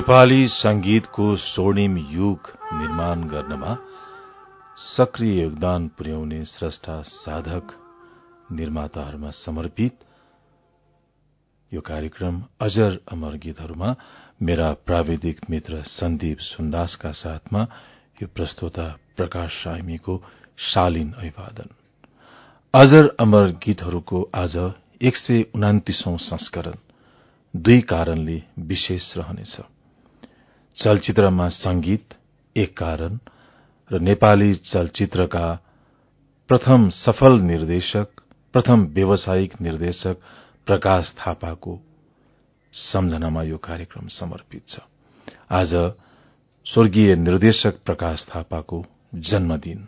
नेपाली संगीतको स्वर्णिम युग निर्माण गर्नमा सक्रिय योगदान पुर्याउने स्रष्टा साधक निर्माताहरूमा समर्पित यो कार्यक्रम अजर अमर गीतहरूमा मेरा प्राविधिक मित्र सन्दीप सुन्दासका साथमा यो प्रस्तोता प्रकाश साइमीको शालीन अभिवादन। अजर अमर गीतहरूको आज एक सय उनातिसौं संस्करण। दुई कारणले विशेष रहनेछ। चलचित्रमा संगीत एक कारण र नेपाली चलचित्रका प्रथम सफल निर्देशक प्रथम व्यावसायिक निर्देशक प्रकाश थापाको सम्झनामा यो कार्यक्रम समर्पित छ। आज स्वर्गीय निर्देशक प्रकाश थापाको जन्मदिन।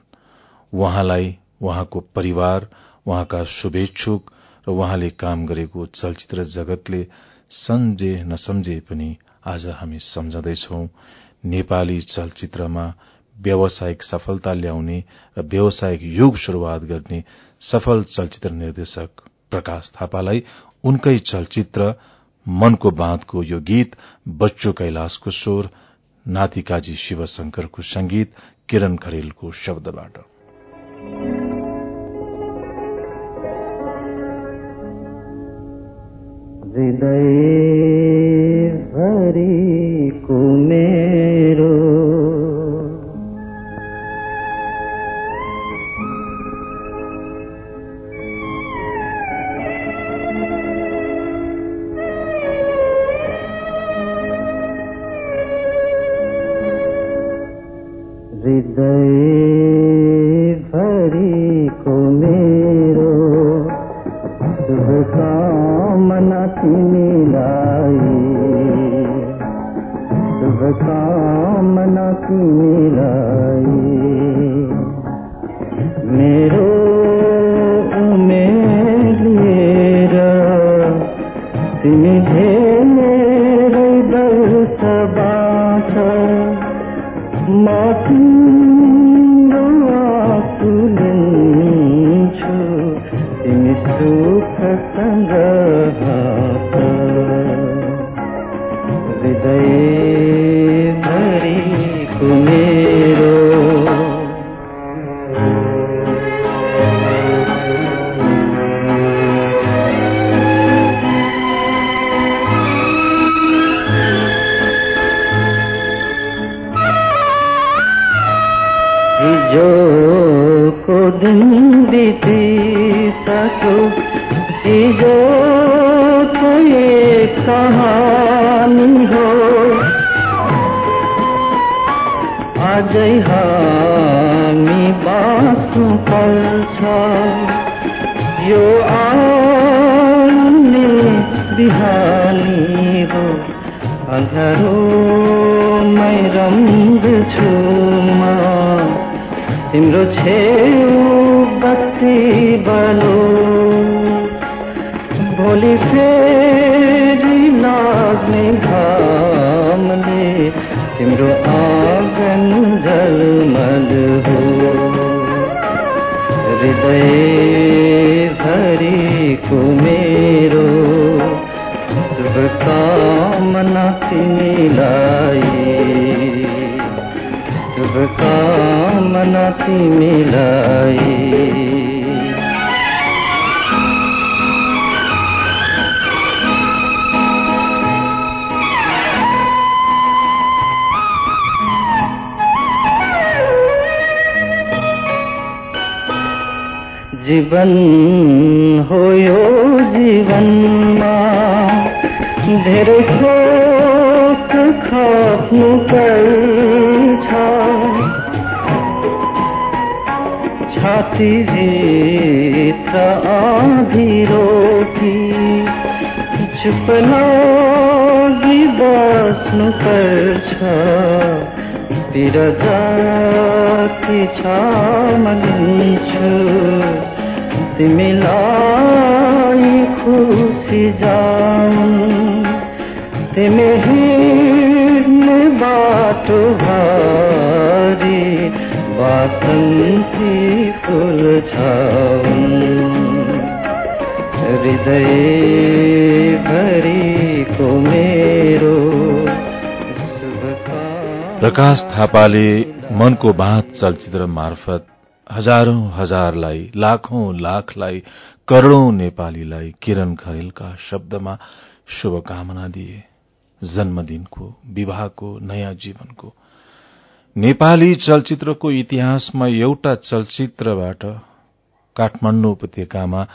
उहाँलाई उहाँको परिवार उहाँका शुभेच्छुक र उहाँले काम गरेको चलचित्र जगतले सम्झे नसम्झे पनि आज हामी सम्झँदैछौ नेपाली चलचित्रमा व्यावसायिक सफलता ल्याउने र व्यावसायिक युग शुरूआत गर्ने सफल चलचित्र निर्देशक प्रकाश थापालाई उनकै चलचित्र मनको बाँधको यो गीत बच्चो कैलाशको स्वर नातिकाजी शिवशंकरको संगीत किरण खरेलको शब्दबाट। भरिको मेरो मेरो उमेर लिएर तिम्रो आँगन जलमल हो। हृदय भरिको मेरो शुभकामना तिमीलाई। शुभकामना तिमीलाई। जीवन हो यो जीवनमा धेरै खोक खप्नु पर्छ छातीभित्र आधी रोटी चुप लागि बस्नु पर्छ पिर जति छ मनिन्छु तिमीलाई खुसी जाउन् तिमी हिँड्ने बाटो भारी बासन्ती फुल हृदय भरिको मेरो प्रकाश थापाले मनको बाँध चलचित्र मार्फत हजारौं हजारलाई लाखौं लाखलाई करोड़ौं नेपालीलाई किरण खरेलका शब्दमा शुभकामना दिए। जन्मदिनको विवाहको नयाँ जीवनको। नेपाली चलचित्रको इतिहासमा एउटा चलचित्रबाट काठमाण्डु उपत्यकामा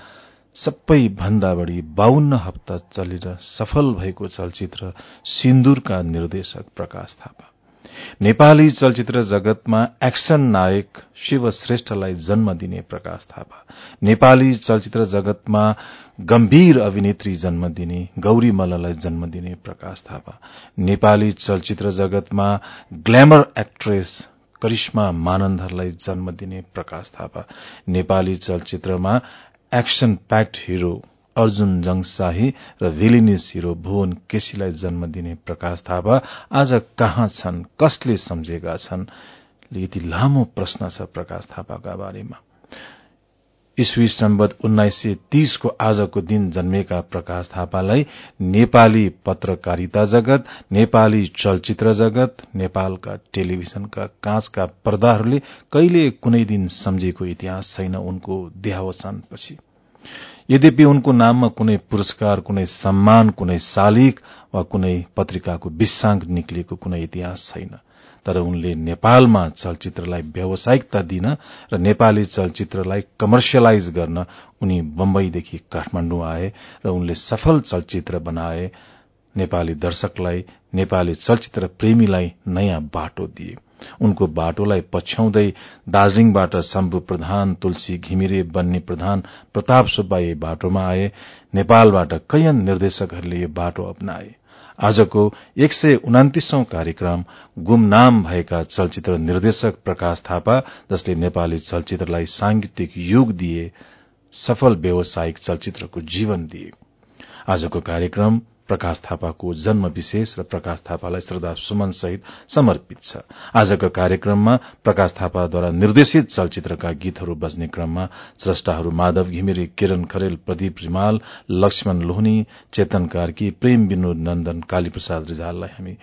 सबैभन्दा बढ़ी बाहन्न हप्ता चलेर सफल भएको चलचित्र सिन्दूरका निर्देशक प्रकाश थापा। नेपाली चलचित्र जगतमा एक्सन नायक शिव श्रेष्ठलाई जन्म दिने प्रकाश थापा। नेपाली चलचित्र जगतमा गम्भीर अभिनेत्री जन्म दिने गौरी मल्ललाई जन्म दिने प्रकाश थापा। नेपाली चलचित्र जगतमा ग्ल्यामर एक्ट्रेस करिश्मा मानन्दरलाई जन्म दिने प्रकाश थापा। नेपाली चलचित्रमा action packed hero Arjun Jangshahi र भिलिनिस हिरो भुवन केसीलाई जन्म दिने प्रकाश थापा आज कहाँ छन् कसले सम्झेका छन्? यति लामो प्रश्न छ प्रकाश थापाका बारेमा। ईस्वी सम्बत उन्नाइस सय तीसको आजको दिन जन्मेका प्रकाश थापालाई नेपाली पत्रकारिता जगत नेपाली चलचित्र जगत नेपालका टेलिभिजनका काँचका पर्दाहरूले कहिले कुनै दिन सम्झेको इतिहास छैन उनको देहावसानपछि। यद्यपि उनको नाममा कुनै पुरस्कार कुनै सम्मान कुनै शालिग वा कुनै पत्रिकाको विश्वांक निक्लिएको कुनै इतिहास छैन। तर उनले नेपालमा चलचित्रलाई व्यावसायिकता दिन र नेपाली चलचित्रलाई कमर्सियलाइज गर्न उनी बम्बईदेखि काठमाण्डु आए र उनले सफल चलचित्र बनाए। नेपाली दर्शकलाई नेपाली चलचित्र प्रेमीलाई नयाँ बाटो दिए। उनको बाटोलाई पछ्याउँदै दार्जीलिङबाट शम्भु प्रधान तुलसी घिमिरे बन्नी प्रधान प्रताप सुब्बा बाटोमा आए। नेपालबाट कैयन निर्देशकहरूले यो बाटो अप्नाए। आजको एक सय उनातिसौं कार्यक्रम गुमनाम भएका चलचित्र निर्देशक प्रकाश थापा जसले नेपाली चलचित्रलाई सांगीतिक युग दिए सफल व्यावसायिक चलचित्रको जीवन दिए। आजको कार्यक्रम प्रकाश थापाको जन्म विशेष र प्रकाश थापालाई श्रद्धा सुमन सहित समर्पित छ। आजको कार्यक्रममा प्रकाश थापाद्वारा निर्देशित चलचित्रका गीतहरू बज्ने क्रममा श्रष्टाहरू माधव घिमिरे किरण खरेल प्रदीप रिमाल लक्ष्मण लोहनी चेतन कार्की प्रेम विनोद नन्दन कालीप्रसाद रिजाललाई हामी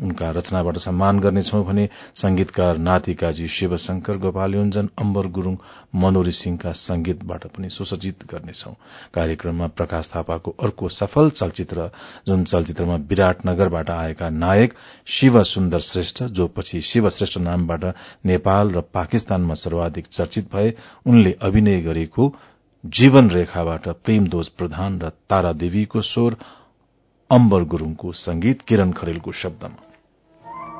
उनका रचनाबाट सम्मान गर्नेछौ भने संगीतकार नातिकाजी शिवशंकर गोपाल योन्जन अम्बर गुरूङ मनोरी सिंहका संगीतबाट पनि सुसज्जित गर्नेछौ। कार्यक्रममा प्रकाश थापाको अर्को सफल चलचित्र जुन चलचित्रमा विराटनगरबाट आएका नायक शिव सुन्दर श्रेष्ठ जो पछि शिव श्रेष्ठ नामबाट नेपाल र पाकिस्तानमा सर्वाधिक चर्चित भए उनले अभिनय गरेको जीवन रेखाबाट प्रेमदोज प्रधान र तारा देवीको स्वर अम्बर गुरूङको संगीत किरण खरेलको शब्दमा।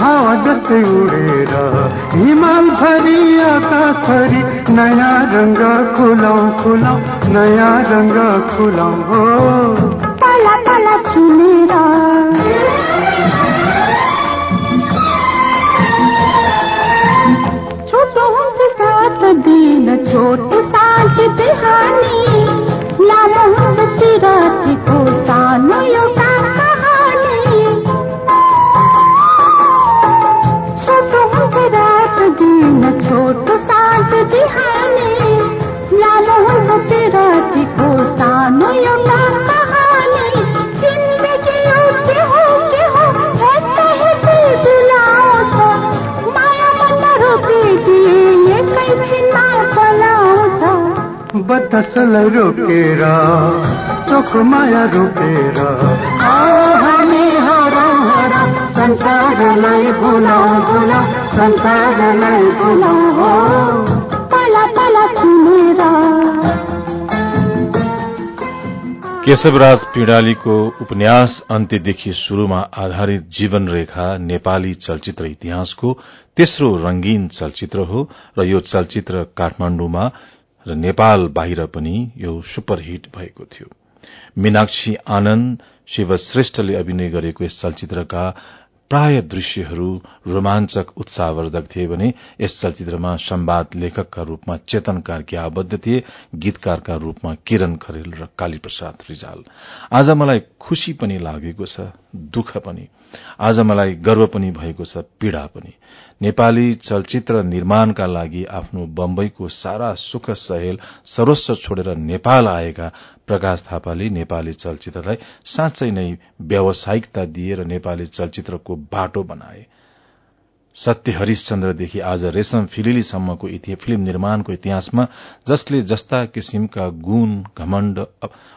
हावा जस्तै उडेर हिमाल भरि आकाशभरि नयाँ रङ्ग खुलाउ खुलाउ नयाँ रङ्ग खुलाउ हो। तल तल छोटो बिहानी लामो बतासलाई रोकेर चोख माया रोकेर हामी हराउ हरा संसारलाई भुलाउ भुलाउ संसारलाई भुलाउ हो। तल तल चुनेर केशवराज पिडालीको उपन्यास अन्त्यदेखि शुरूमा आधारित जीवन रेखा नेपाली चलचित्र इतिहासको तेस्रो रंगीन चलचित्र हो र यो चलचित्र काठमाण्डुमा र नेपाल बाहिर पनि यो सुपरहिट भएको थियो। मीनाक्षी आनन्द शिव श्रेष्ठले अभिनय गरेको यस चलचित्रका प्राय दृश्यहरू रोमाञ्चक उत्साहवर्धक थिए भने यस चलचित्रमा संवाद लेखकका रूपमा चेतन कार्की आबद्ध थिए गीतकारका रूपमा किरण खरेल र कालीप्रसाद रिजाल। आज मलाई खुशी पनि लागेको छ दुःख पनि। आज मलाई गर्व पनि भएको छ पीड़ा पनि। नेपाली चलचित्र निर्माणका लागि आफ्नो बम्बईको सारा सुख सहेल सर्वस्व छोडेर नेपाल आएका प्रकाश थापाले नेपाली चलचित्रलाई साँच्चै नै व्यावसायिकता दिएर नेपाली चलचित्रको बाटो बनाए। सत्य हरिश्चन्द्रदेखि आज रेशम फिलिलीसम्मको फिल्म निर्माणको इतिहासमा जसले जस्ता किसिमका गुण घमण्ड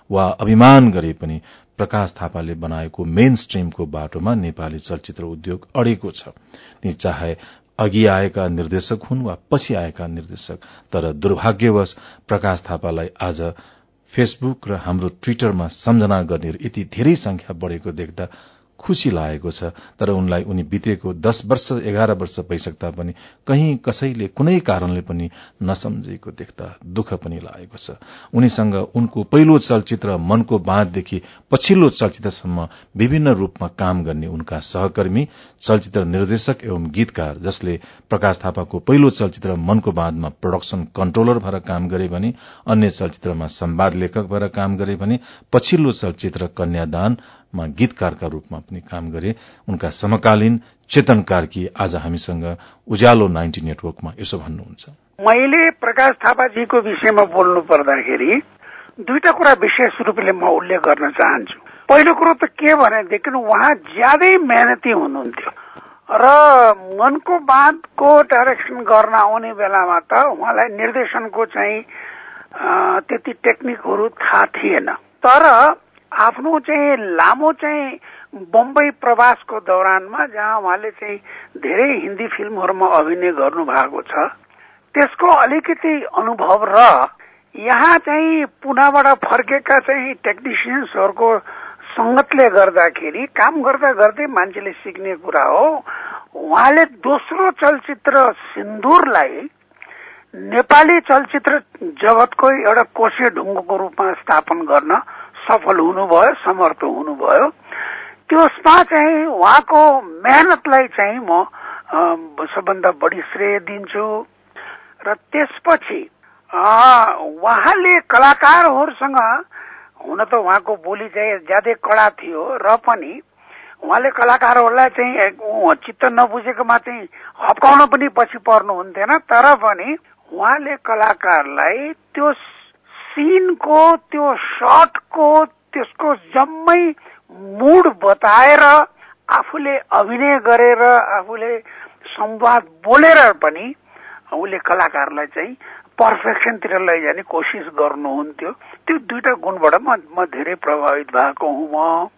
वा अभिमान गरे पनि प्रकाश थापाले बनाएको मेन स्ट्रीमको बाटोमा नेपाली चलचित्र उद्योग अडेको छ। ती चाहे अघि आएका निर्देशक हुन् वा पछि आएका निर्देशक तर दुर्भाग्यवश प्रकाश थापालाई आज फेसबुक र हाम्रो ट्विटरमा सम्झना गर्ने यति धेरै संख्या बढ़ेको देख्दा खुशी लागेको छ तर उनलाई उनी बितेको दश वर्ष एघार वर्ष भइसक्दा पनि कहीँ कसैले कुनै कारणले पनि नसम्झेको देख्दा दुःख पनि लागेको छ। उनीसँग उनको पहिलो चलचित्र मनको बाँधदेखि पछिल्लो चलचित्रसम्म विभिन्न रूपमा काम गर्ने उनका सहकर्मी चलचित्र निर्देशक एवं गीतकार जसले प्रकाश थापाको पहिलो चलचित्र मनको बाँधमा प्रोडक्सन कन्ट्रोलर भएर काम गरे भने अन्य चलचित्रमा संवाद लेखक भएर काम गरे भने पछिल्लो चलचित्र कन्यादान मा गीतकारका रूपमा पनि काम गरे। उनका समकालीन चेतन कार्की आज हामीसँग उज्यालो नाइन्टी नेटवर्कमा यसो भन्नुहुन्छ। मैले प्रकाश थापाजीको विषयमा बोल्नु पर्दाखेरि दुईटा कुरा विशेष रूपले म उल्लेख गर्न चाहन्छु। पहिलो कुरो त के भनेदेखि उहाँ ज्यादै मेहनती हुनुहुन्थ्यो र मनको बाँधको डाइरेक्सन गर्न आउने बेलामा त उहाँलाई निर्देशनको चाहिँ त्यति टेक्निकहरू थाहा थिएन। तर आफ्नो चाहिँ लामो चाहिँ बम्बई प्रवासको दौरानमा जहाँ उहाँले चाहिँ धेरै हिन्दी फिल्महरूमा अभिनय गर्नु भएको छ। त्यसको अलिकति अनुभव र यहाँ चाहिँ पुनाबाट फर्केका चाहिँ टेक्निसियन्सहरूको सङ्गतले गर्दाखेरि काम गर्दा गर्दै मान्छेले सिक्ने कुरा हो। उहाँले दोस्रो चलचित्र सिन्दुरलाई नेपाली चलचित्र जगतको एउटा कोसे ढुङ्गोको रूपमा स्थापन गर्न सफल हुनुभयो समर्थ हुनुभयो। त्यसमा चाहिँ उहाँको मेहनतलाई चाहिँ म सबभन्दा बढी श्रेय दिन्छु। र त्यसपछि उहाँले कलाकारहरूसँग हुन त उहाँको बोली चाहिँ ज्यादै कडा थियो र पनि उहाँले कलाकारहरूलाई चाहिँ चित्त नबुझेकोमा चाहिँ हप्काउन पनि पछि पर्नुहुन्थेन तर पनि उहाँले कलाकारलाई त्यो सिनको त्यो सर्टको त्यसको जम्मै मुड बताएर आफूले अभिनय गरेर आफूले संवाद बोलेर पनि उसले कलाकारलाई चाहिँ पर्फेक्सनतिर लैजाने कोसिस गर्नुहुन्थ्यो। त्यो दुईटा गुणबाट म म धेरै प्रभावित भएको हुँ म।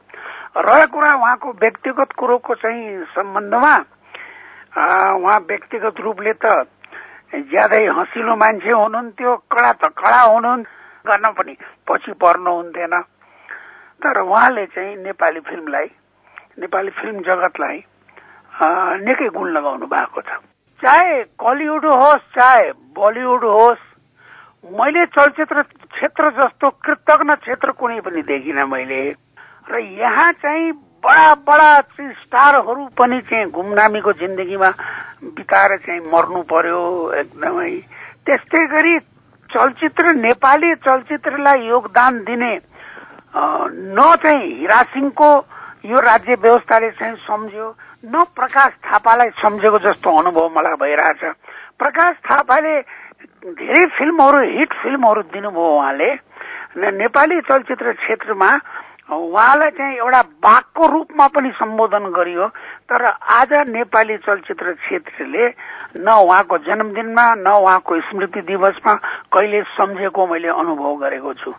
रहेको कुरा उहाँको व्यक्तिगत कुरोको चाहिँ सम्बन्धमा उहाँ व्यक्तिगत रूपले त ज्यादै हँसिलो मान्छे हुनुहुन्थ्यो कडा त कडा हुनुहुन्थ्यो गर्न पनि पछि पर्नु हुन्थेन। तर उहाँले चाहिँ नेपाली फिल्मलाई नेपाली फिल्म जगतलाई निकै गुण लगाउनु भएको छ। चाहे कलिउड होस् चाहे बलिउड होस् मैले चलचित्र क्षेत्र जस्तो कृतज्ञ क्षेत्र कुनै पनि देखिनँ मैले। र यहाँ चाहिँ बडा बडा स्टारहरू पनि चाहिँ गुमनामीको जिन्दगीमा बिताएर चाहिँ मर्नु पर्यो एकदमै। त्यस्तै गरी चलचित्र नेपाली चलचित्रलाई योगदान दिने न चाहिँ हिरा सिंहको यो राज्य व्यवस्थाले चाहिँ सम्झ्यो न प्रकाश थापालाई सम्झेको जस्तो अनुभव मलाई भइरहेछ। प्रकाश थापाले धेरै फिल्महरू हिट फिल्महरू दिनुभयो उहाँले। नेपाली चलचित्र क्षेत्रमा उहाँलाई चाहिँ एउटा बाघको रूपमा पनि सम्बोधन गरियो। तर आज नेपाली चलचित्र क्षेत्रले न उहाँको जन्मदिनमा न उहाँको स्मृति दिवसमा कहिले सम्झेको मैले अनुभव गरेको छु।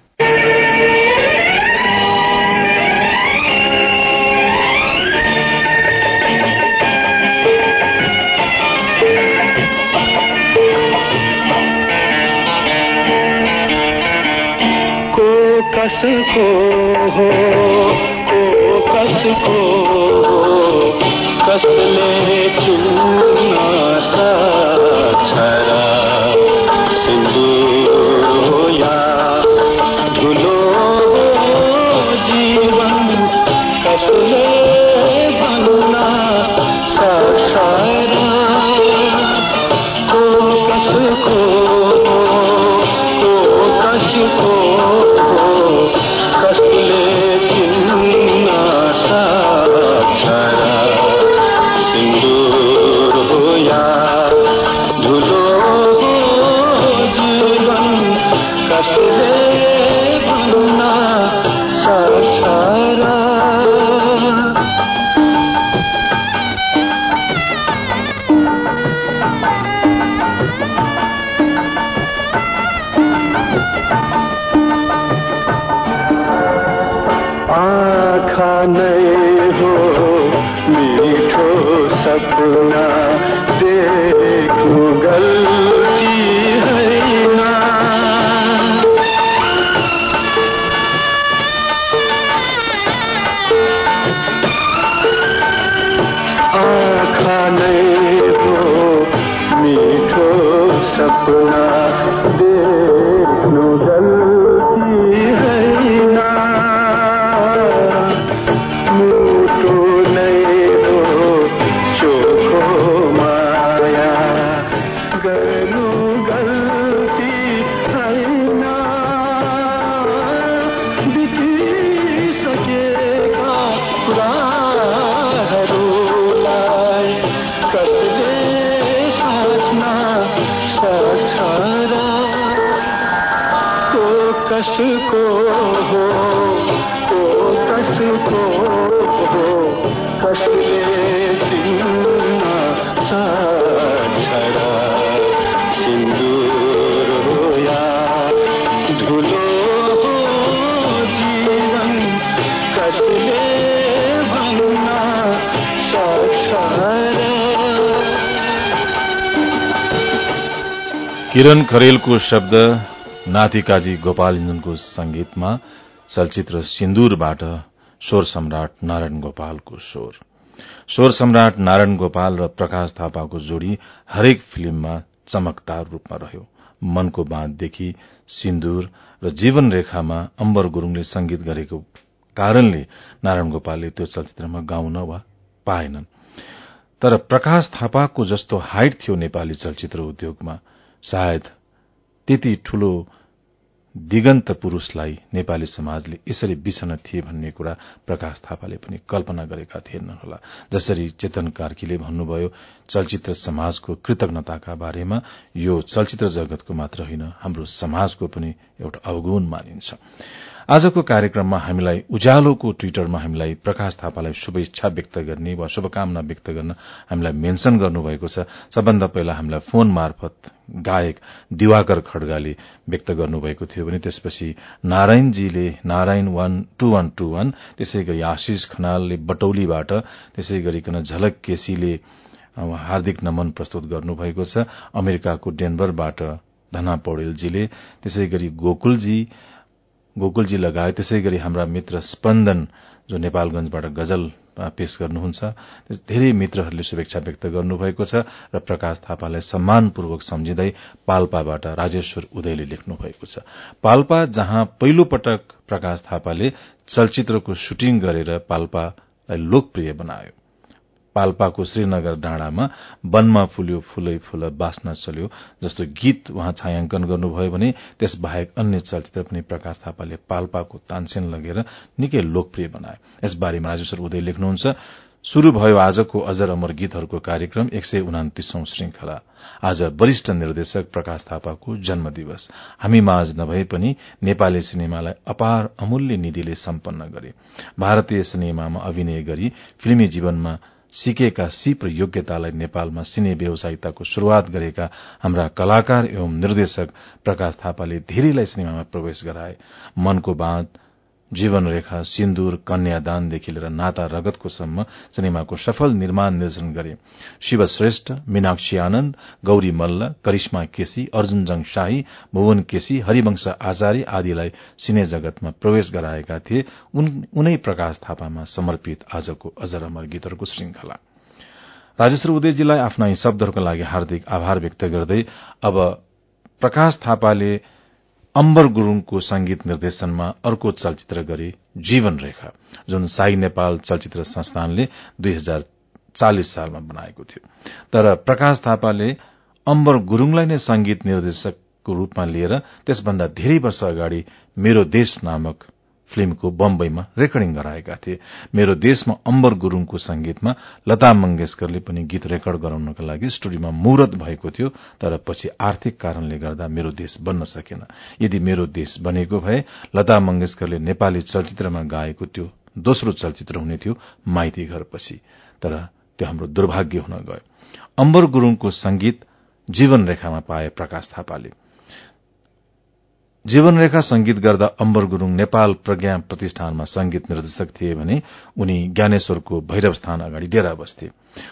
कसको हो ओ कसको कसले चिन्न किरण खरेलको शब्द नातिकाजी गोपाल इन्जनको संगीतमा चलचित्र सिन्दूरबाट स्वर सम्राट नारायण गोपालको स्वर। स्वर सम्राट नारायण गोपाल र प्रकाश थापाको जोड़ी हरेक फिल्ममा चमकदार रूपमा रह्यो। मनको बाँधदेखि सिन्दूर र जीवन रेखामा अम्बर गुरूङले संगीत गरेको कारणले नारायण गोपालले त्यो चलचित्रमा गाउन वा पाएनन्। तर प्रकाश थापाको जस्तो हाइट थियो नेपाली चलचित्र उद्योगमा सायद त्यति ठूलो दिगन्त पुरूषलाई नेपाली समाजले यसरी बिछन थिए भन्ने कुरा प्रकाश थापाले पनि कल्पना गरेका थिएनन् होला। जसरी चेतन कार्कीले भन्नुभयो चलचित्र समाजको कृतज्ञताका बारेमा यो चलचित्र जगतको मात्र होइन हाम्रो समाजको पनि एउटा अवगुण मानिन्छ। आजको कार्यक्रममा हामीलाई उज्यालोको ट्विटरमा हामीलाई प्रकाश थापालाई शुभेच्छा व्यक्त गर्ने वा शुभकामना व्यक्त गर्न हामीलाई मेन्शन गर्नुभएको छ। सबभन्दा पहिला हामीलाई फोन मार्फत गायक दिवाकर खड्गाले व्यक्त गर्नुभएको थियो भने त्यसपछि नारायणजीले Narayan one two one two one त्यसै गरी आशिष खनालले बटौलीबाट त्यसै गरिकन झलक केसीले हार्दिक नमन प्रस्तुत गर्नुभएको छ। अमेरिकाको डेनबरबाट धना पौडेलजीले त्यसै गरी गोकुलजी गोकुलजी लगायत त्यसै गरी हाम्रा मित्र स्पन्दन जो नेपालगंजबाट गजल पेश गर्नुहुन्छ धेरै मित्रहरूले शुभेच्छा व्यक्त गर्नुभएको छ र प्रकाश थापालाई सम्मानपूर्वक सम्झिँदै पाल्पाबाट राजेश्वर उदयले लेख्नु भएको छ। पाल्पा जहाँ पहिलो पटक प्रकाश थापाले चलचित्रको शुटिङ गरेर पाल्पालाई लोकप्रिय बनायो। पाल्पाको श्रीनगर डाँडामा वनमा फुल्यो फूलै फूल बाँच्न चल्यो जस्तो गीत उहाँ छायाङ्कन गर्नुभयो भने त्यस बाहेक अन्य चलचित्र पनि प्रकाश थापाले पाल्पाको तानसेन लगेर निकै लोकप्रिय बनाए यसबारेमा राजेश्वर उदय लेख्नुहुन्छ शुरू भयो आजको अजर अमर गीतहरूको कार्यक्रम एक सय उनातिसौं श्रृंखला आज वरिष्ठ निर्देशक प्रकाश थापाको जन्म दिवस हामी माझ नभए पनि नेपाली सिनेमालाई अपार अमूल्य निधिले सम्पन्न गरे। भारतीय सिनेमामा अभिनय गरी फिल्मी जीवनमा सिकेका सिप र योग्यतालाई नेपालमा सिने व्यवसायिकताको शुरूआत गरेका हाम्रा कलाकार एवं निर्देशक प्रकाश थापाले धेरैलाई सिनेमामा प्रवेश गराए। मनको बाँध जीवन रेखा सिन्दूर कन्यादानदेखि लिएर नाता रगतको सम्म सिनेमाको सफल निर्माण निर्देशन गरे। शिव श्रेष्ठ मीनाक्षी आनन्द गौरी मल्ल करिश्मा केसी अर्जुन जङ शाही भुवन केसी हरिवंश आचार्य आदिलाई सिने जगतमा प्रवेश गराएका थिए। उनै प्रकाश थापामा समर्पित आजको अजर अमर गीतहरूको श्रृंखला राजेश्वर उदयजीलाई आफ्ना यी शब्दहरूका लागि हार्दिक आभार व्यक्त गर्दै अब प्रकाश थापाले अम्बर गुरूङको संगीत निर्देशनमा अर्को चलचित्र गरे जीवन रेखा जुन साई नेपाल चलचित्र संस्थानले दुई हजार चालिस सालमा बनाएको थियो। तर प्रकाश थापाले अम्बर गुरूङलाई नै संगीत निर्देशकको रूपमा लिएर त्यसभन्दा धेरै वर्ष अगाडि मेरो देश नामक फिल्मको बम्बईमा रेकर्डिङ गराएका थिए। मेरो देशमा अम्बर गुरूङको संगीतमा लता मंगेशकरले पनि गीत रेकर्ड गराउनका लागि स्टुडियोमा मुहूर्त भएको थियो तर पछि आर्थिक कारणले गर्दा मेरो देश बन्न सकेन। यदि मेरो देश बनेको भए लता मंगेशकरले नेपाली चलचित्रमा गाएको त्यो दोस्रो चलचित्र हुने थियो माइती घरपछि तर त्यो हाम्रो दुर्भाग्य हुन गयो। अम्बर गुरूङको संगीत जीवन रेखामा पाए प्रकाश थापाले। जीवनरेखा संगीत गर्दा अम्बर गुरूङ नेपाल प्रज्ञा प्रतिष्ठानमा संगीत निर्देशक थिए भने उनी ज्ञानेश्वरको भैरव स्थान अगाडि डेरा बस्थे।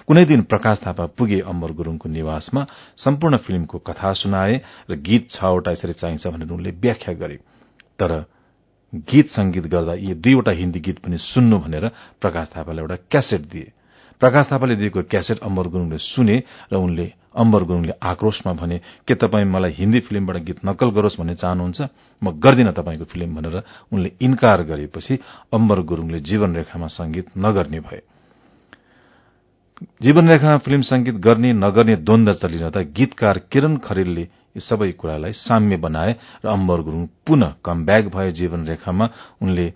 कुनै दिन प्रकाश थापा पुगे अम्बर गुरूङको निवासमा सम्पूर्ण फिल्मको कथा सुनाए र गीत छवटा यसरी चाहिन्छ भनेर उनले व्याख्या गरे। तर गीत संगीत गर्दा यी दुईवटा हिन्दी गीत पनि सुन्नु भनेर प्रकाश थापालाई एउटा क्यासेट दिए। प्रकाश थापाले दिएको क्यासेट अम्बर गुरूङले सुने र उनले अम्बर गुरूङले आक्रोशमा भने के तपाईँ मलाई हिन्दी फिल्मबाट गीत नक्कल गरोस् भन्ने चाहनुहुन्छ? म गर्दिन तपाईँको फिल्म भनेर उनले इन्कार गरेपछि अम्बर गुरूङले जीवन रेखामा संगीत नगर्ने भए। जीवन रेखामा फिल्म संगीत गर्ने नगर्ने द्वन्द चलिरहँदा गीतकार किरण खरेलले यी सबै कुरालाई साम्य बनाए र अम्बर गुरूङ पुनः कम ब्याक भए जीवन रेखामा उनले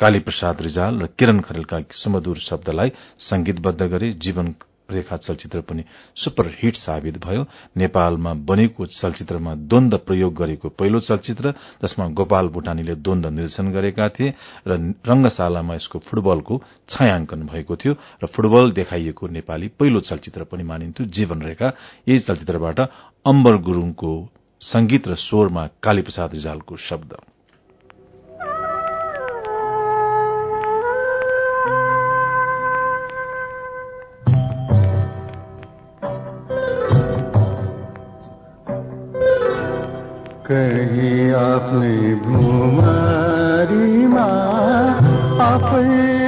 कालीप्रसाद रिजाल र किरण खरेलका सुमधुर शब्दलाई संगीतबद्ध गरे जीवन रेखा चलचित्र पनि सुपर हिट साबित भयो। नेपालमा बनेको चलचित्रमा द्वन्द प्रयोग गरेको पहिलो चलचित्र जसमा गोपाल भूटानीले द्वन्द निर्देशन गरेका थिए र रंगशालामा यसको फुटबलको छायाङ्कन भएको थियो र फुटबल देखाइएको नेपाली पहिलो चलचित्र पनि मानिन्थ्यो। जीवन रेखा यही चलचित्रबाट अम्बर गुरूङको संगीत र स्वरमा कालीप्रसाद रिजालको शब्द। आपने भूमारीमा आफै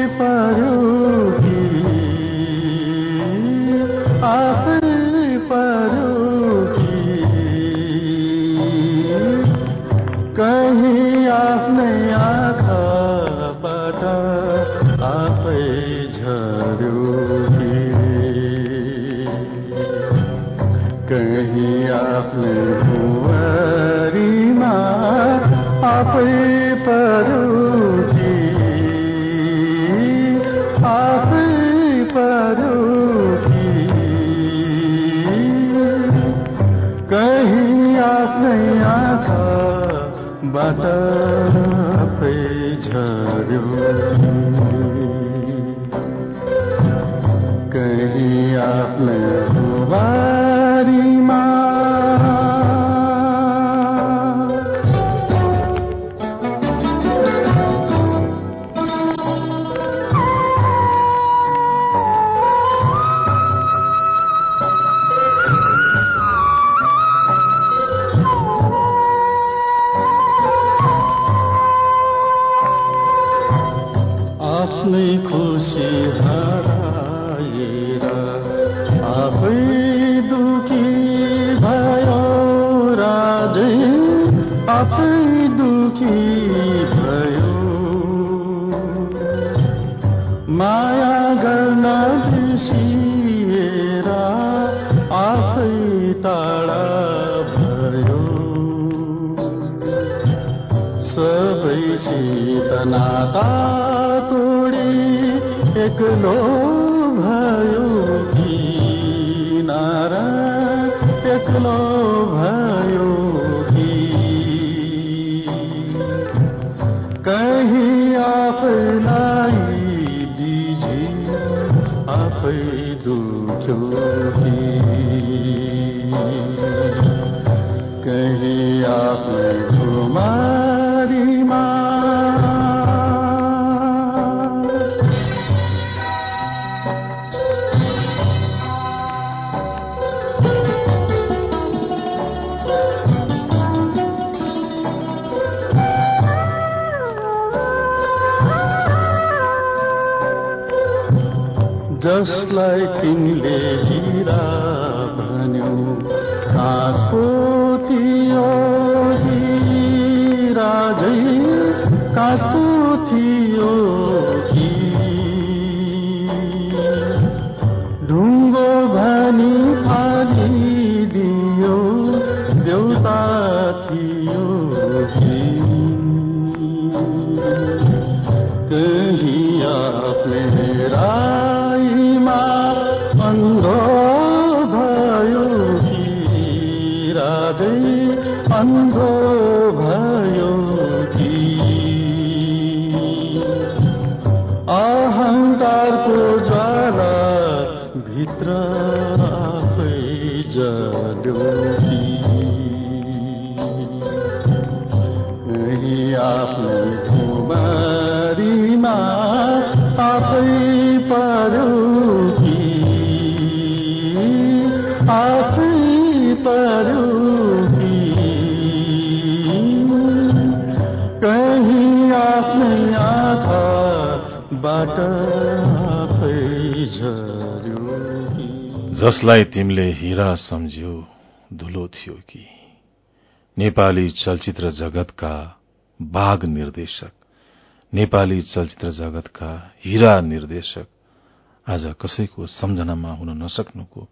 आँखाबाट जसलाई तिमीले हिरा भन्यौ जसलाई तिमीले हिरा सम्झ्यौ धुलो थियो कि? नेपाली चलचित्र जगतका बाघ निर्देशक नेपाली चलचित्र जगतका हिरा निर्देशक आज कसैको सम्झनामा हुन नसक्नुको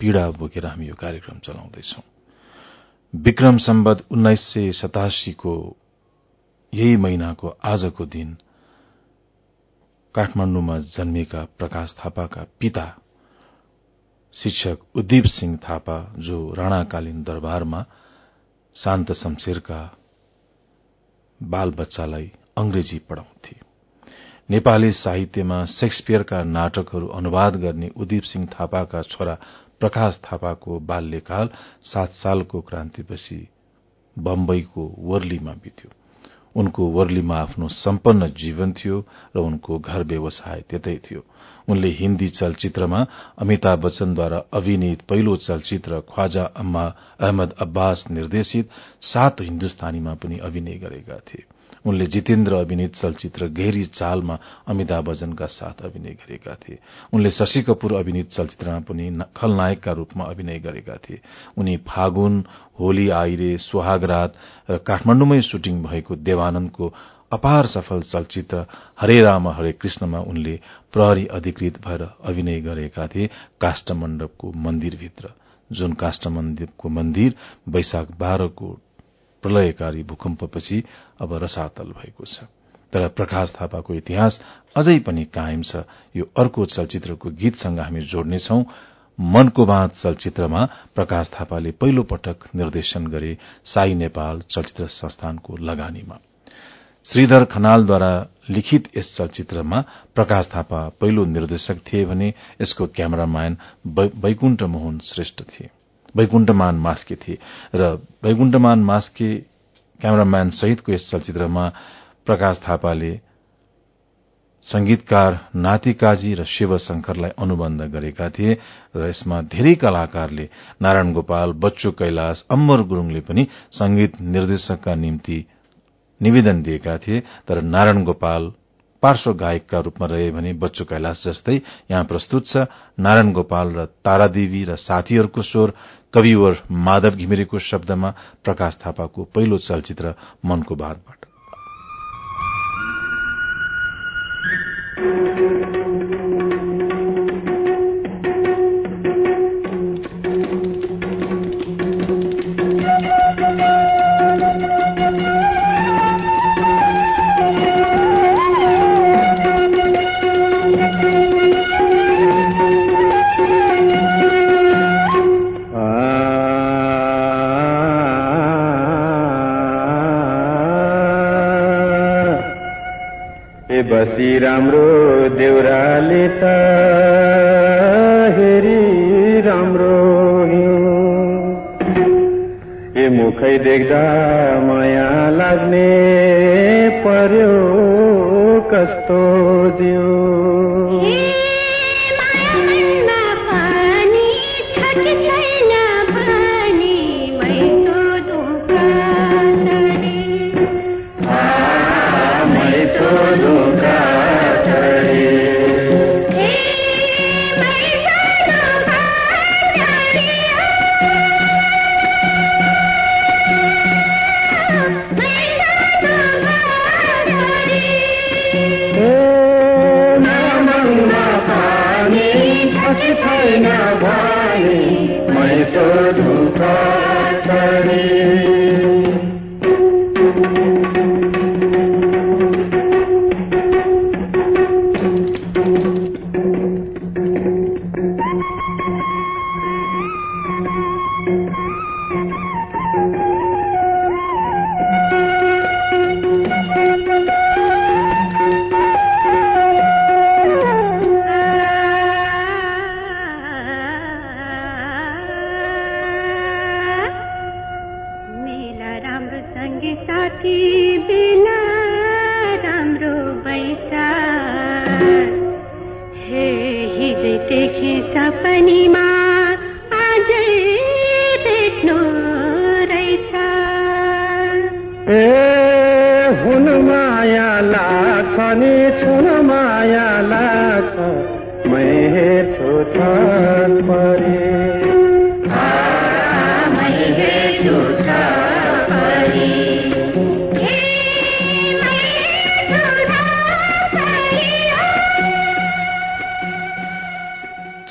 पीड़ा बोकेर हामी यो कार्यक्रम चलाउँदैछौ। विक्रम सम्बत उन्नाइस सय सतासीको यही महिनाको आजको दिन काठमाण्डुमा जन्मिएका प्रकाश थापाका पिता शिक्षक उद्दीप सिंह थापा जो राणाकालीन दरबारमा शान्त शमशेरका बाल बच्चालाई अंग्रेजी पढ़ाउँथे। नेपाली साहित्यमा शेक्सपियरका नाटकहरू अनुवाद गर्ने उदीप सिंह थापाका छोरा प्रकाश थापाको बाल्यकाल सात सालको क्रान्तिपछि बम्बईको वर्लीमा बित्यो। उनको वर्लीमा आफ्नो सम्पन्न जीवन थियो र उनको घर व्यवसाय त्यतै थियो। उनले हिन्दी चलचित्रमा अमिताभ बच्चनद्वारा अभिनीत पहिलो चलचित्र ख्वाजा अम्मा अहमद अब्बास निर्देशित सात हिन्दुस्तानीमा पनि अभिनय गरेका थिए। उनले जितेन्द्र अभिनीत चलचित्र गहिरी चालमा अमिताभ बच्चनका साथ अभिनय गरेका थिए। उनले शशि कपूर अभिनीत चलचित्रमा पनि खलनायकका रूपमा अभिनय गरेका थिए। उनी फागुन होली आइरे सुहागरात र काठमाण्डुमै शुटिङ भएको देवानन्दको अपार सफल चलचित्र हरे राम हरे कृष्णमा उनले प्रहरी अधिकृत भएर अभिनय गरेका थिए। काष्ठमण्डपको मन्दिरभित्र जुन काष्ठमण्डपको मन्दिर वैशाख बाह्रको प्रलयकारी भूकम्पपछि अब रसातल भएको छ। तर प्रकाश थापाको इतिहास अझै पनि कायम छ। यो अर्को चलचित्रको गीतसँग हामी जोड्नेछौ मनको बाँध चलचित्रमा प्रकाश थापाले पहिलो पटक निर्देशन गरे साई नेपाल चलचित्र संस्थानको लगानीमा। श्रीधर खनालद्वारा लिखित यस चलचित्रमा प्रकाश थापा पहिलो निर्देशक थिए भने यसको क्यामेराम्यान वैकुण्ठ मोहन श्रेष्ठ थिए। वैकुण्ठमान मास्के थिए। र वैकुण्ठमान मास्के क्यामेराम्यान सहितको यस चलचित्रमा प्रकाश थापाले संगीतकार नाति काजी र शिव शंकरलाई अनुबन्ध गरेका थिए र यसमा धेरै कलाकारले नारायण गोपाल बच्चु कैलाश अम्बर गुरूङले पनि संगीत निर्देशकका निम्ति निवेदन दिएका थिए। तर नारायण गोपाल पार्श्व गायकका रूपमा रहे भने बच्चु कैलाश जस्तै यहाँ प्रस्तुत छ नारायण गोपाल र तारादेवी र साथीहरूको स्वर कविवर माधव घिमिरेको शब्दमा प्रकाश थापाको पहिलो चलचित्र मनको बाँधबाट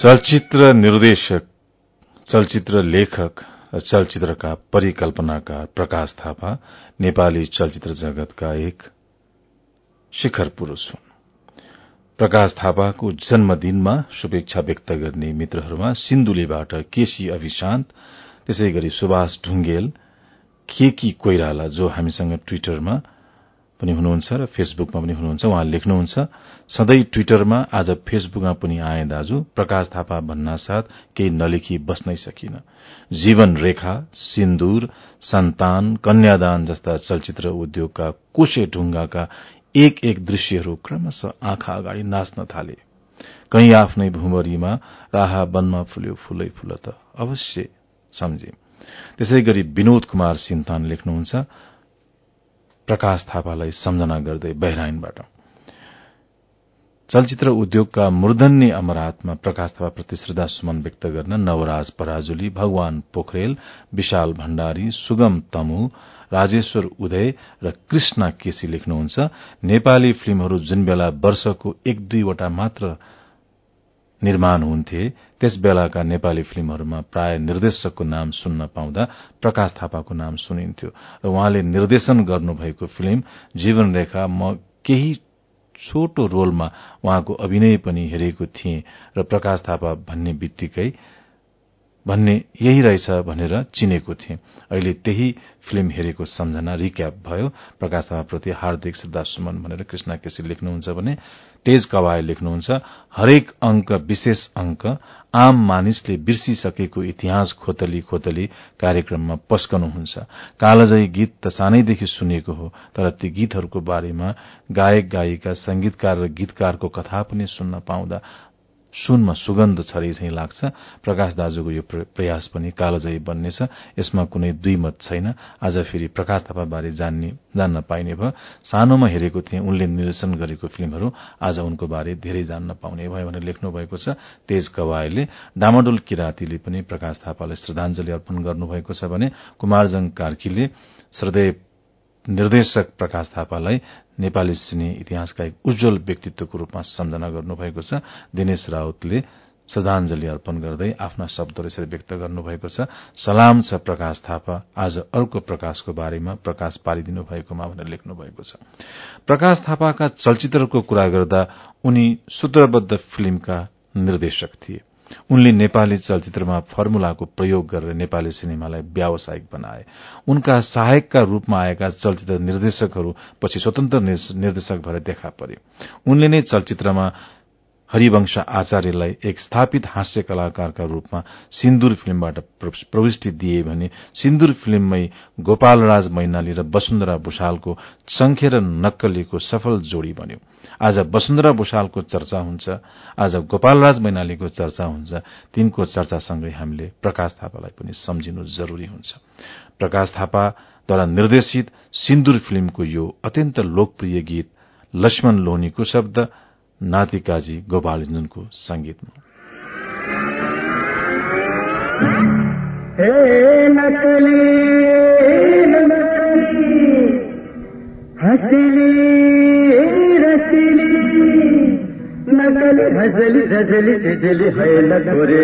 चलचित्र निर्देशक चलचित्र लेखक र चलचित्रका परिकल्पनाकार प्रकाश थापा नेपाली चलचित्र जगतका एक शिखर पुरूष हुन्। प्रकाश थापाको जन्मदिनमा शुभेच्छा व्यक्त गर्ने मित्रहरूमा सिन्धुलीबाट केसी अभिशान्त त्यसै गरी सुभाष ढुंगेल केकी कोइराला जो हामीसँग ट्विटरमा पनि हुनुहुन्छ र फेसबुकमा पनि हुनुहुन्छ उहाँ लेख्नुहुन्छ। सधैँ ट्विटरमा आज फेसबुकमा पनि आए दाजु प्रकाश थापा भन्नासाथ केही नलेखी बस्नै सकिन। जीवन रेखा सिन्दूर सन्तान कन्यादान जस्ता चलचित्र उद्योगका कोशे ढुंगाका एक एक दृश्यहरू क्रमशः आँखा अगाडि नाच्न थाले। कहीँ आफ्नै भूमरीमा राहा वनमा फुल्यो फूलै फूल त अवश्य सम्झे त्यसै गरी विनोद कुमार सिन्तान लेख्नुहुन्छ प्रकाश थापालाई सम्झना गर्दै बहराइनबाट। चलचित्र उद्योगका मूर्धन्य अमरातमा प्रकाश थापाप्रति श्रद्धा सुमन व्यक्त गर्न नवराज पराजुली भगवान पोखरेल विशाल भण्डारी सुगम तमु राजेश्वर उदय र कृष्ण केसी लेख्नुहुन्छ। नेपाली फिल्महरू जुन बेला वर्षको एक दुईवटा मात्र निर्माण हुन्थे। त्यस बेलाका नेपाली फिल्महरूमा प्राय निर्देशकको नाम सुन्न पाउँदा प्रकाश थापाको नाम सुनिन्थ्यो। र उहाँले निर्देशन गर्नुभएको फिल्म जीवन रेखा म केही छोटो रोलमा उहाँको अभिनय पनि हेरेको थिएँ। र प्रकाश थापा भन्ने बित्तिकै भन्ने यही रहेछ भनेर चिनेको थिएँ। अहिले त्यही फिल्म हेरेको सम्झना रिक्याप भयो। प्रकाश थापाप्रति हार्दिक श्रद्धा सुमन भनेर कृष्ण केसी लेख्नुहुन्छ भने तेज कवाय लेख्नुहुन्छ। हरेक अंक विशेष अंक आम मानिसले बिर्सिसकेको इतिहास खोतली खोतली कार्यक्रममा पस्कनुहुन्छ। कालजयी गीत त सानैदेखि सुनेको हो तर ती गीतहरूको बारेमा गायक गायिका संगीतकार र गीतकारको कथा पनि सुन्न पाउँदा सुनमा सुगन्ध छरे झै लाग्छ। प्रकाश दाजुको यो प्रयास पनि कालजयी बन्नेछ। यसमा कुनै दुई मत छैन। आज फेरि प्रकाश थापा बारे जान्ने जान्न पाइने भयो। सानोमा हेरेको थिएँ उनले निर्देशन गरेको फिल्महरू। आज उनको बारे धेरै जान्न पाउने भयो भनेर लेख्नु भएको छ। तेज कवायले डामाडोल किरातीले पनि प्रकाश थापालाई श्रद्धाञ्जली अर्पण गर्नुभएको छ भने कुमारजङ कार्कीले श्रद्धेय निर्देशक प्रकाश थापालाई नेपाली सिने इतिहासका एक उज्जवल व्यक्तित्वको रूपमा सम्झना गर्नुभएको छ। दिनेश राउतले श्रद्धाञ्जली अर्पण गर्दै आफ्ना शब्दहरू यसरी व्यक्त गर्नुभएको छ। सलाम छ प्रकाश थापा आज अर्को प्रकाशको बारेमा प्रकाश पारिदिनु भएकोमा भनेर लेख्नु भएको छ। प्रकाश थापाका चलचित्रको कुरा गर्दा उनी सूत्रबद्ध फिल्मका निर्देशक थिए। उनले नेपाली चलचित्रमा फर्मुलाको प्रयोग गरेर नेपाली सिनेमालाई व्यावसायिक बनाए। उनका सहायकका रूपमा आएका चलचित्र निर्देशकहरू पछि स्वतन्त्र निर्देशक भएर देखा परे। उनले नै चलचित्रमा हरिवंश आचार्यलाई एक स्थापित हास्य कलाकारका रूपमा सिन्दूर फिल्मबाट प्रविष्टि दिए भने सिन्दूर फिल्ममै गोपाल राज मैनाली र वसुन्धरा भूषालको संख्य र नक्कलीको सफल जोड़ी बन्यो। आज वसुन्धरा भूषालको चर्चा हुन्छ आज गोपाल राज मैनालीको चर्चा हुन्छ तिनको चर्चासँगै हामीले प्रकाश थापालाई पनि सम्झिनु जरूरी हुन्छ। प्रकाश थापाद्वारा निर्देशित सिन्दूर फिल्मको यो अत्यन्त लोकप्रिय गीत लक्ष्मण लोहनीको शब्द नातिकाजी गोपालञ्जनको संगीतमा हे नकली हसली रसली नकली झजली हजली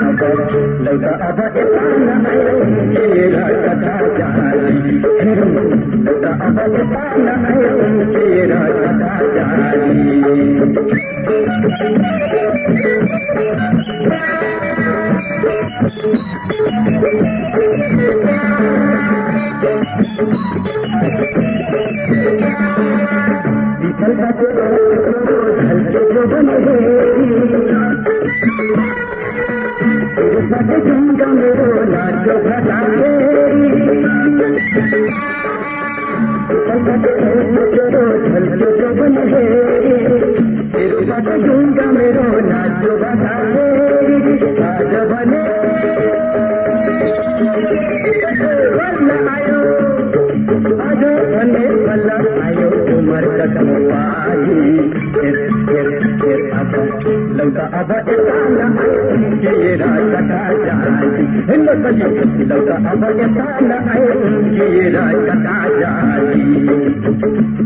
लौटा अब यता नआयो तेरा कथा जाली लौटा अब यता नआयो तेरा कथा जाली लौटा अब यता नआयो केरा कथा जाली हिंद सजी लौटा अब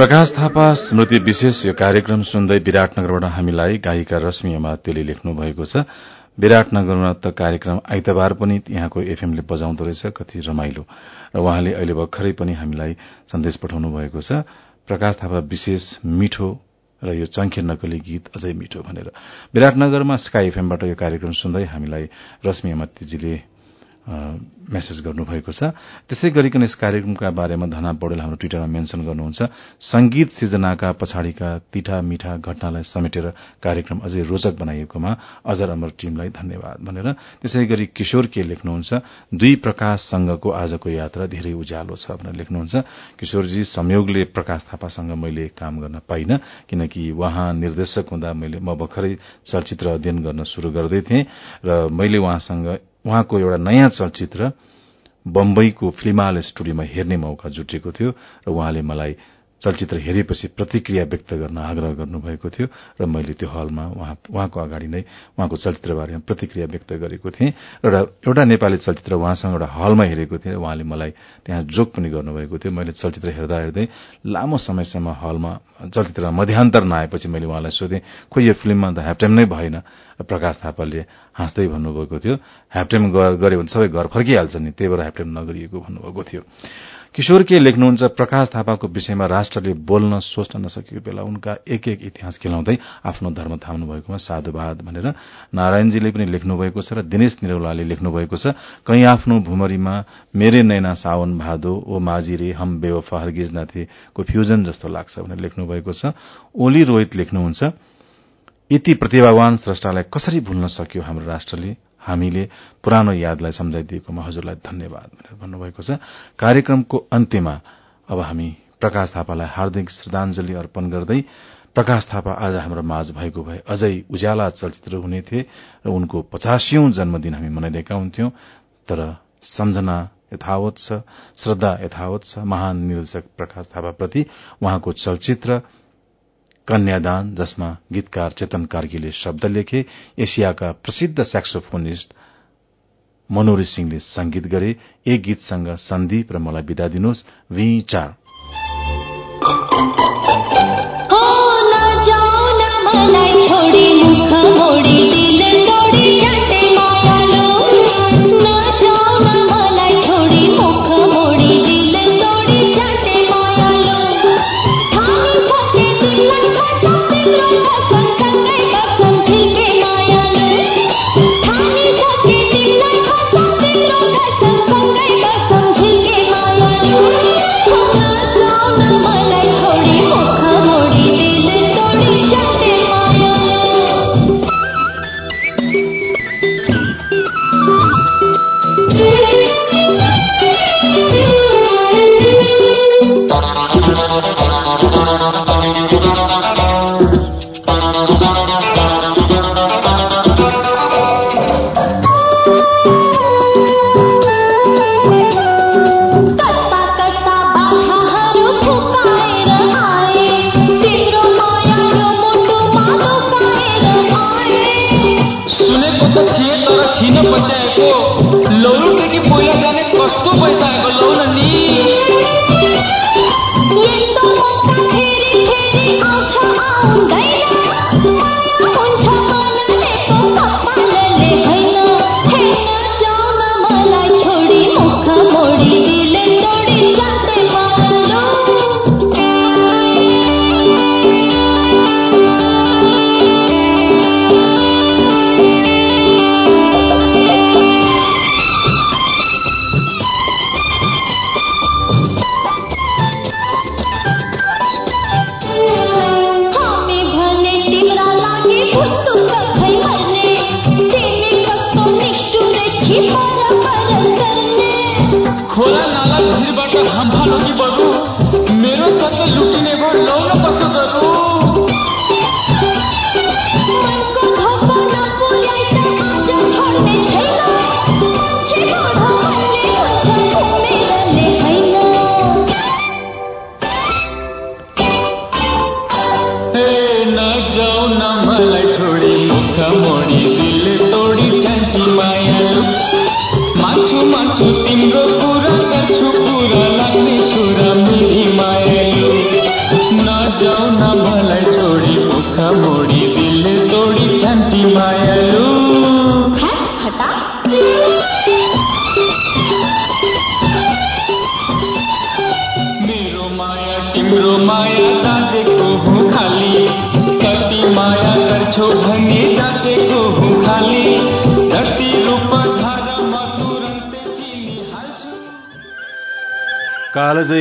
प्रकाश थापा स्मृति विशेष यो कार्यक्रम सुन्दै विराटनगरबाट हामीलाई गायिका रश्मि अमात्यले लेख्नु भएको छ। विराटनगरमा त कार्यक्रम आइतबार पनि यहाँको एफएमले बजाउँदो रहेछ कति रमाइलो। र उहाँले अहिले भर्खरै पनि हामीलाई सन्देश पठाउनु भएको छ। प्रकाश थापा विशेष मिठो र यो चङ्खे नकली गीत अझै मिठो भनेर। विराटनगरमा स्काई एफएमबाट यो कार्यक्रम सुन्दै हामीलाई रश्मि अमात्यजीले मेसेज गर्नुभएको छ। त्यसै गरिकन यस कार्यक्रमका बारेमा धना पौडेल हाम्रो ट्विटरमा मेन्शन गर्नुहुन्छ। संगीत सिर्जनाका पछाडिका तीठा मीठा घटनालाई समेटेर कार्यक्रम अझै रोचक बनाइएकोमा अजर अमर टीमलाई धन्यवाद भनेर। त्यसै गरी किशोर के लेख्नुहुन्छ दुई प्रकाश संघको आजको यात्रा धेरै उज्यालो छ भनेर लेख्नुहुन्छ। किशोरजी संयोगले प्रकाश थापासँग मैले काम गर्न पाइन किनकि उहाँ निर्देशक हुँदा मैले म भर्खरै चलचित्र अध्ययन गर्न शुरू गर्दै थिएँ र मैले उहाँसँग उहाँको एउटा नयाँ चलचित्र बम्बईको फिल्माल स्टुडियोमा हेर्ने मौका जुटेको थियो र उहाँले मलाई चलचित्र हेरेपछि प्रतिक्रिया व्यक्त गर्न आग्रह गर्नुभएको थियो र मैले त्यो हलमा उहाँको अगाडि नै उहाँको चलचित्र बारेमा प्रतिक्रिया व्यक्त गरेको थिएँ र एउटा नेपाली चलचित्र उहाँसँग एउटा हलमा हेरेको थिएँ। उहाँले मलाई त्यहाँ जोक पनि गर्नुभएको थियो। मैले चलचित्र हेर्दा हेर्दै लामो समयसम्म हलमा चलचित्रमा मध्यान्तर नआएपछि मैले उहाँलाई सोधेँ खोइ यो फिल्ममा त ह्याप्टाइम नै भएन? प्रकाश थापाले हाँस्दै भन्नुभएको थियो। ह्याप्टाइम गऱ्यो भने सबै घर फर्किहाल्छ नि त्यही भएर ह्याप्टाइम नगरिएको भन्नुभएको थियो। किशोर के लेख्नुहुन्छ प्रकाश थापाको विषयमा राष्ट्रले बोल्न सोच्न नसकेको बेला उनका एक एक इतिहास खेलाउँदै आफ्नो धर्म थाम्नु भएकोमा साधुवाद भनेर नारायणजीले पनि लेख्नु भएको छ र दिनेश निरौलाले लेख्नु भएको छ। कहीँ आफ्नो भूमरीमा मेरे नैना सावन भादो ओ माझी रे हम बेवफा हर्गिज नथे को फ्यूजन जस्तो लाग्छ भनेर लेख्नु भएको छ। ओली रोहित लेख्नुहुन्छ। यति प्रतिभावान स्रष्टालाई कसरी भुल्न सक्यो हाम्रो राष्ट्रले? हामीले पुरानो यादलाई सम्झाइदिएकोमा हजुरलाई धन्यवाद भनेर भन्नुभएको छ। कार्यक्रमको अन्त्यमा अब हामी प्रकाश थापालाई हार्दिक श्रद्धांजलि अर्पण गर्दै प्रकाश थापा आज हाम्रो माझ भएको भए अझै उज्याला चलचित्र हुने थिए र उनको पचासियौं जन्मदिन हामी मनाइरहेका हुन्थ्यौं। तर सम्झना यथावत छ श्रद्धा यथावत छ। महान निर्देशक प्रकाश थापाप्रति उहाँको चलचित्र कन्यादान जसमा गीतकार चेतन कार्कीले शब्द लेखे एसियाका प्रसिद्ध सेक्सोफोनिस्ट मनोरी सिंहले संगीत गरे एक गीतसँग सन्दीप र मलाई विदा दिनुहोस्। चार। Thank you.